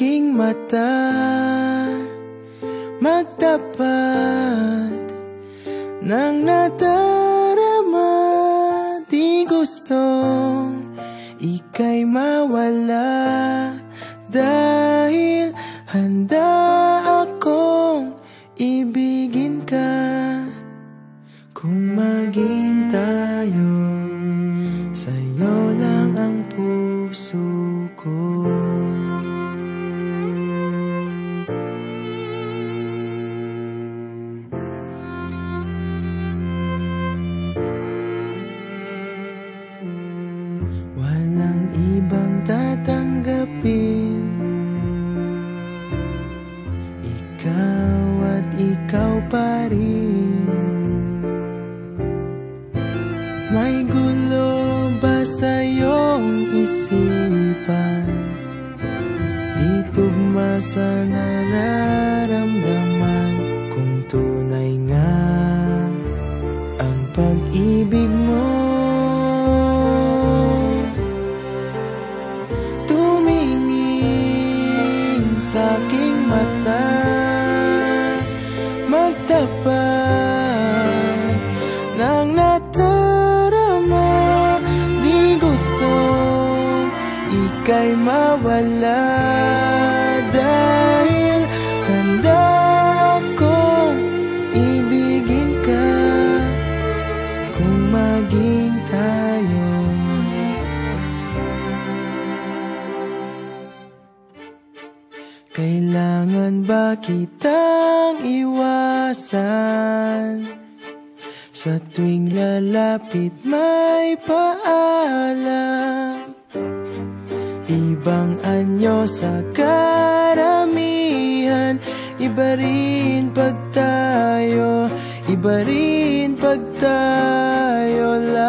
aking mata. Magtapat ng nadarama Di gustong ika'y mawala. Dahil handa akong ibigin ka. Kung maging tayo Sa'yo lang ang puso ko pa rin May gulo ba sa iyong isipan? Di tugma sa nararamdaman ika'y mawala. Dahil handa akong ibigin ka Kung maging tayo. Kailangan ba kitang iwasan? Sa tuwing lalapit may paalam Ibang anyo sa karamihan. Iba rin pag tayo Iba rin pag tayo. lang